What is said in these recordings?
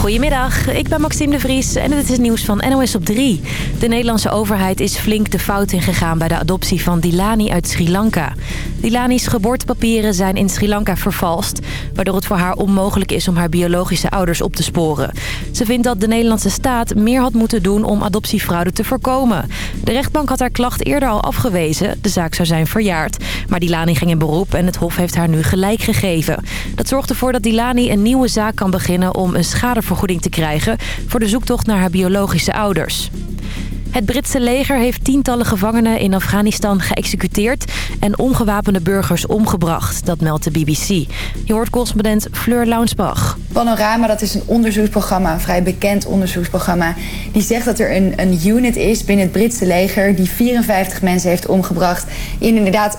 Goedemiddag, ik ben Maxime de Vries en dit is het nieuws van NOS op 3. De Nederlandse overheid is flink de fout ingegaan bij de adoptie van Dilani uit Sri Lanka. Dilani's geboortepapieren zijn in Sri Lanka vervalst... waardoor het voor haar onmogelijk is om haar biologische ouders op te sporen. Ze vindt dat de Nederlandse staat meer had moeten doen om adoptiefraude te voorkomen. De rechtbank had haar klacht eerder al afgewezen. De zaak zou zijn verjaard. Maar Dilani ging in beroep en het Hof heeft haar nu gelijk gegeven. Dat zorgt ervoor dat Dilani een nieuwe zaak kan beginnen om een schadevergoeding te krijgen... voor de zoektocht naar haar biologische ouders. Het Britse leger heeft tientallen gevangenen in Afghanistan geëxecuteerd... en ongewapende burgers omgebracht, dat meldt de BBC. Je hoort correspondent Fleur Launsbach. Panorama, dat is een onderzoeksprogramma, een vrij bekend onderzoeksprogramma... die zegt dat er een, een unit is binnen het Britse leger... die 54 mensen heeft omgebracht in inderdaad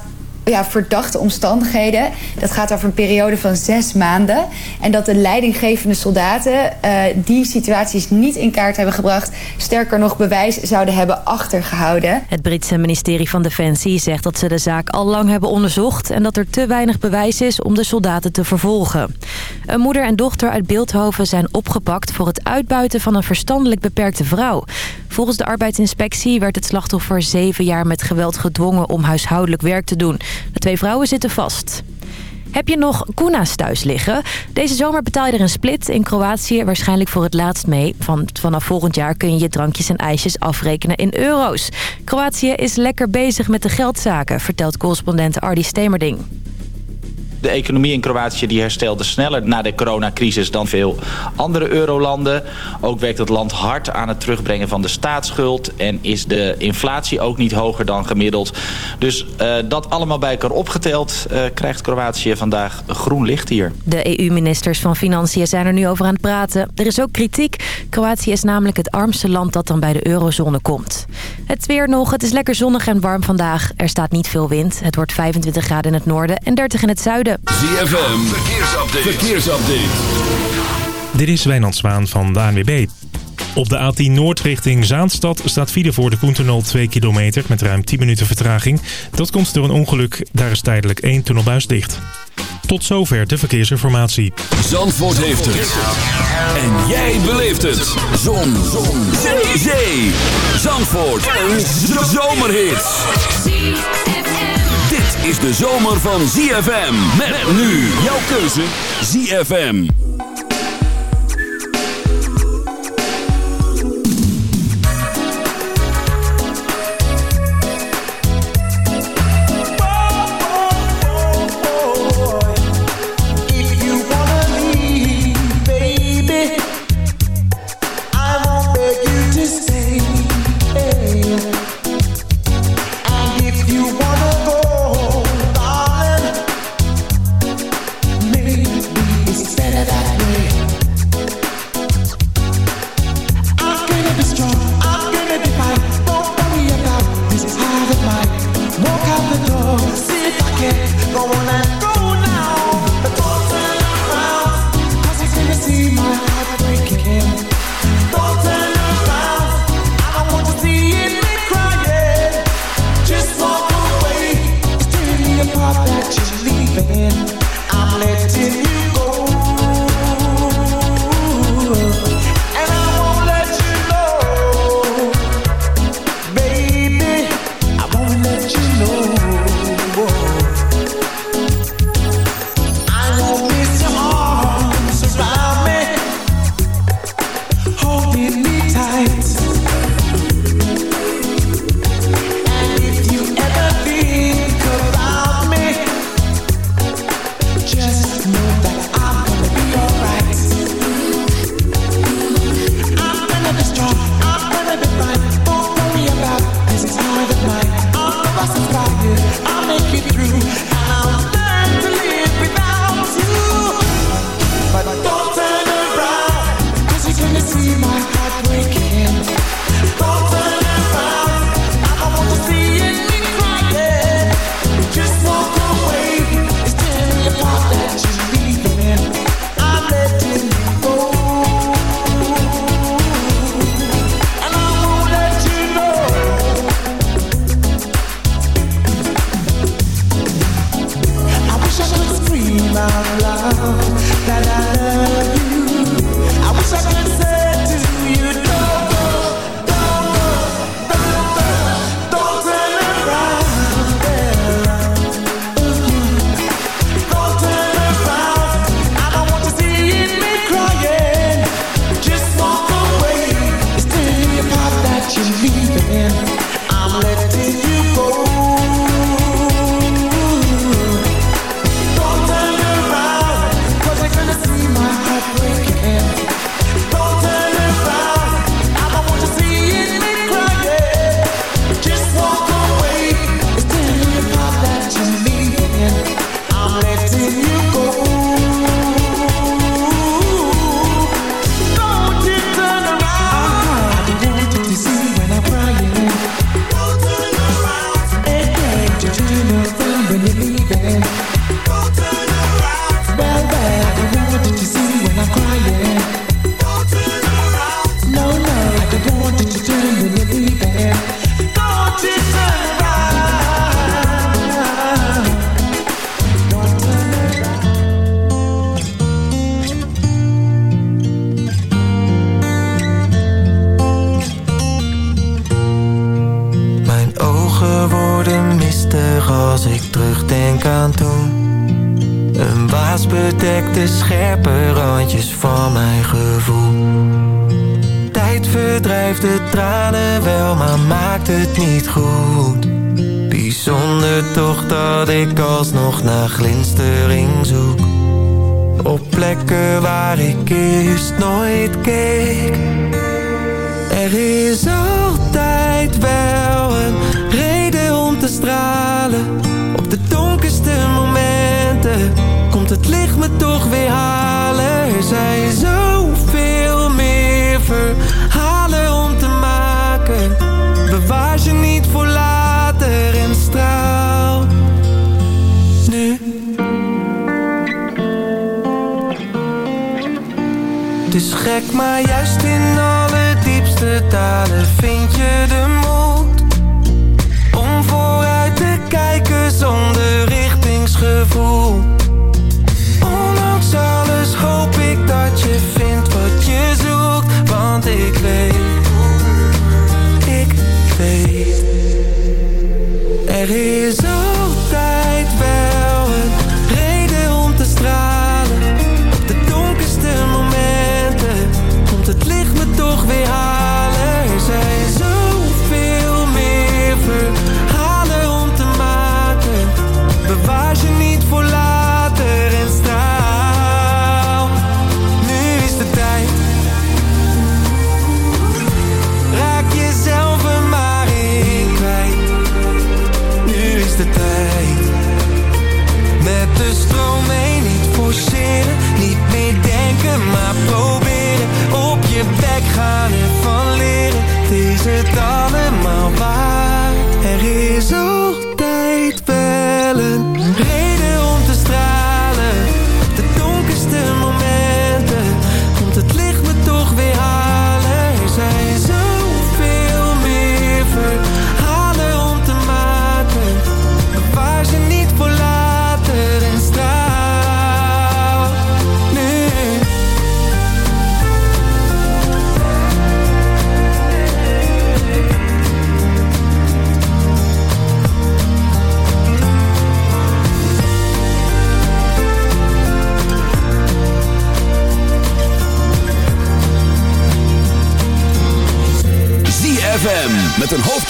ja, verdachte omstandigheden. Dat gaat over een periode van zes maanden. En dat de leidinggevende soldaten uh, die situaties niet in kaart hebben gebracht. Sterker nog bewijs zouden hebben achtergehouden. Het Britse ministerie van Defensie zegt dat ze de zaak al lang hebben onderzocht... en dat er te weinig bewijs is om de soldaten te vervolgen. Een moeder en dochter uit Beeldhoven zijn opgepakt... voor het uitbuiten van een verstandelijk beperkte vrouw. Volgens de arbeidsinspectie werd het slachtoffer zeven jaar met geweld gedwongen... om huishoudelijk werk te doen. De twee vrouwen zitten vast. Heb je nog kuna's thuis liggen? Deze zomer betaal je er een split in Kroatië waarschijnlijk voor het laatst mee. Van, vanaf volgend jaar kun je je drankjes en ijsjes afrekenen in euro's. Kroatië is lekker bezig met de geldzaken, vertelt correspondent Ardi Stemerding. De economie in Kroatië die herstelde sneller na de coronacrisis dan veel andere eurolanden. Ook werkt het land hard aan het terugbrengen van de staatsschuld. En is de inflatie ook niet hoger dan gemiddeld. Dus uh, dat allemaal bij elkaar opgeteld uh, krijgt Kroatië vandaag groen licht hier. De EU-ministers van Financiën zijn er nu over aan het praten. Er is ook kritiek. Kroatië is namelijk het armste land dat dan bij de eurozone komt. Het weer nog. Het is lekker zonnig en warm vandaag. Er staat niet veel wind. Het wordt 25 graden in het noorden en 30 in het zuiden. ZFM, verkeersupdate. verkeersupdate. Dit is Wijnand Zwaan van de ANWB. Op de A10 Noord richting Zaanstad staat file voor de Koentunnel 2 kilometer met ruim 10 minuten vertraging. Dat komt door een ongeluk. Daar is tijdelijk één tunnelbuis dicht. Tot zover de verkeersinformatie. Zandvoort heeft het. En jij beleeft het. Zon. Zon. Zee. Zee. Zandvoort. Een zomerhit is de zomer van ZFM. Met nu jouw keuze ZFM.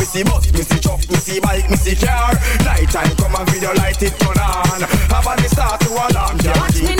Me see bus, me see truck, me see bike, me see car. Night time come and video light it turn on. Have a start to alarm, yeah.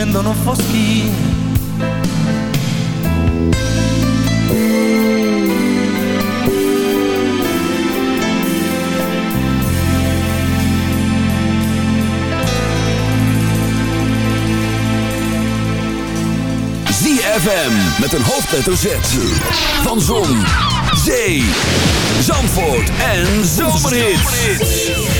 scendono foschi ZFM met een hoofdletter Z van Zon, Zee, Zandvoort en Zomerhit.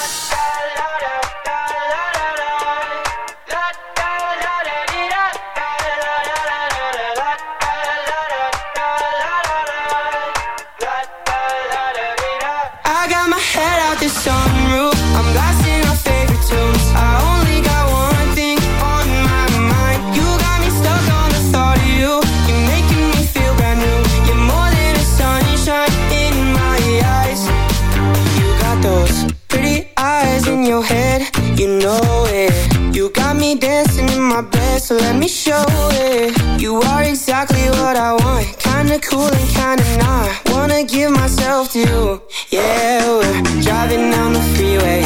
so let me show it. You are exactly what I want. Kinda cool and kinda not. Wanna give myself to you. Yeah, we're driving down the freeway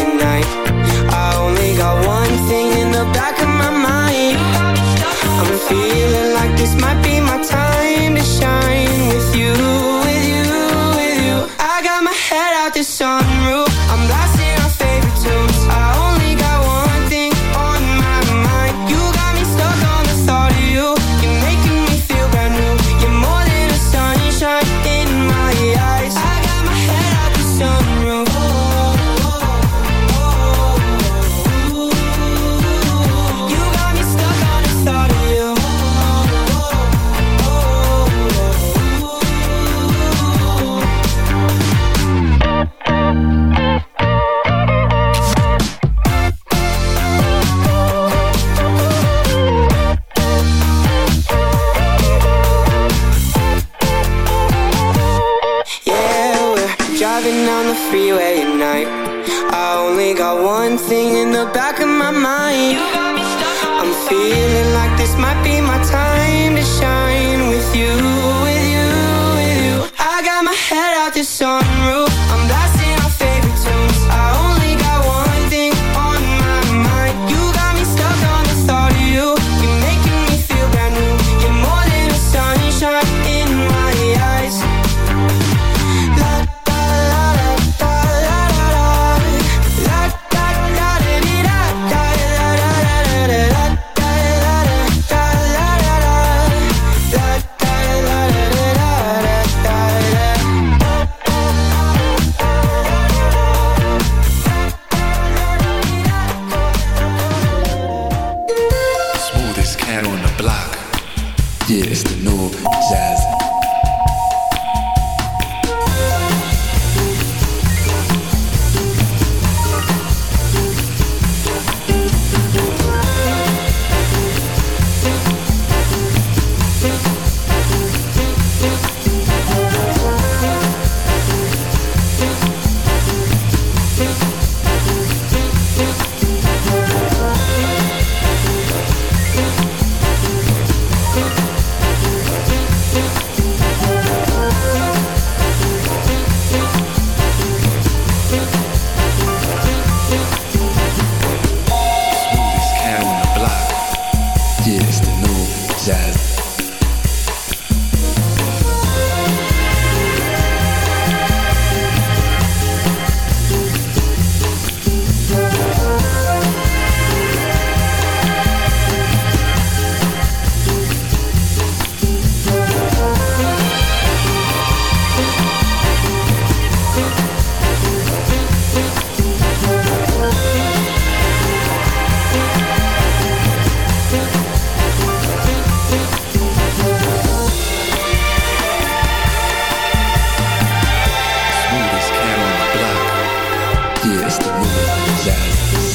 ja.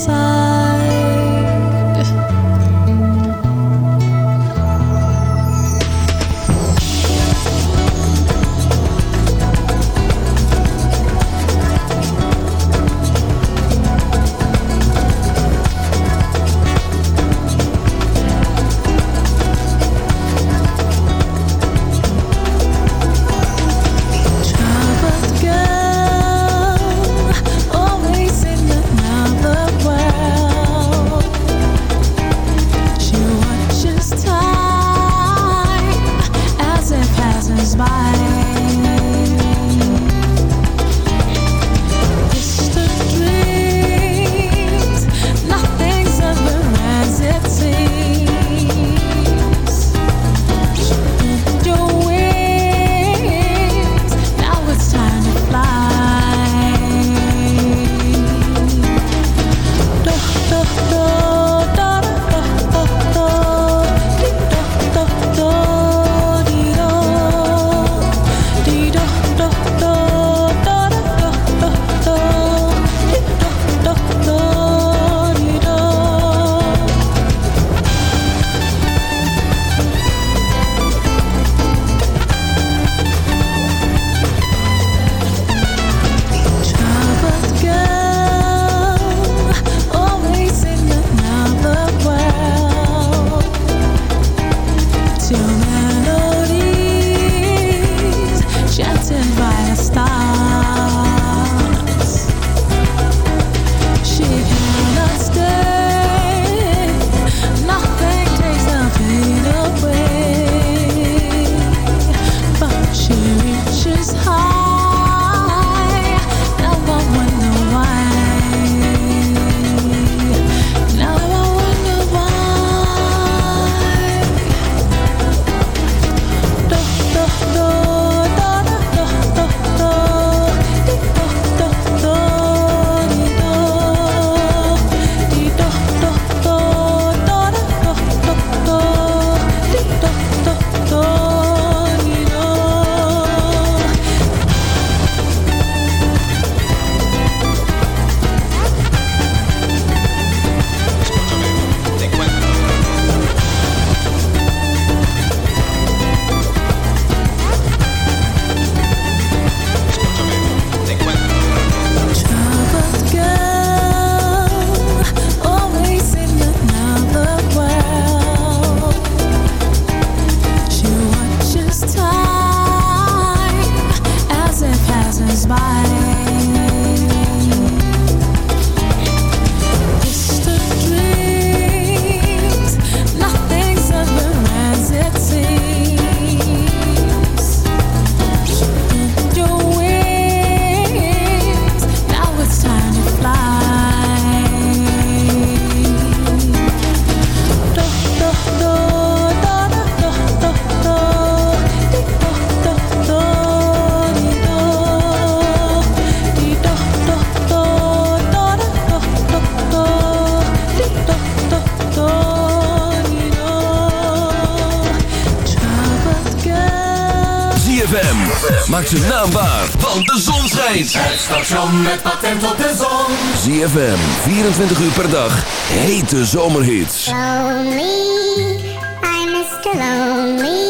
side. De zon. ZFM, 24 uur per dag, hete zomerhits. Lonely, I'm Mr. Lonely.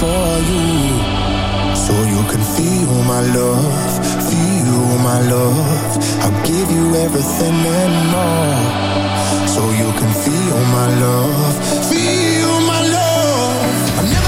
For you, so you can feel my love, feel my love. I'll give you everything and more, so you can feel my love, feel my love.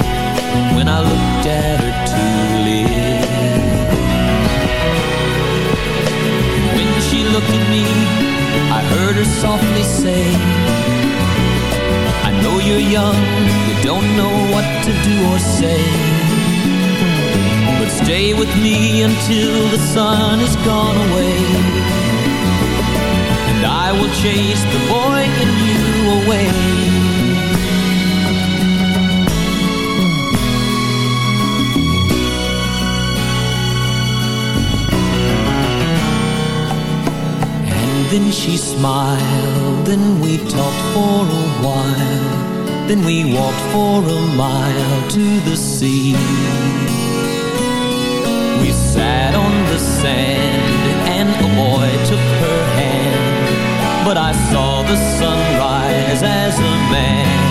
do or say. But stay with me until the sun has gone away. And I will chase the boy in you away. And Then she smiled, then we talked for a while. Then we walked for a mile to the sea. We sat on the sand, and a boy took her hand. But I saw the sunrise as a man.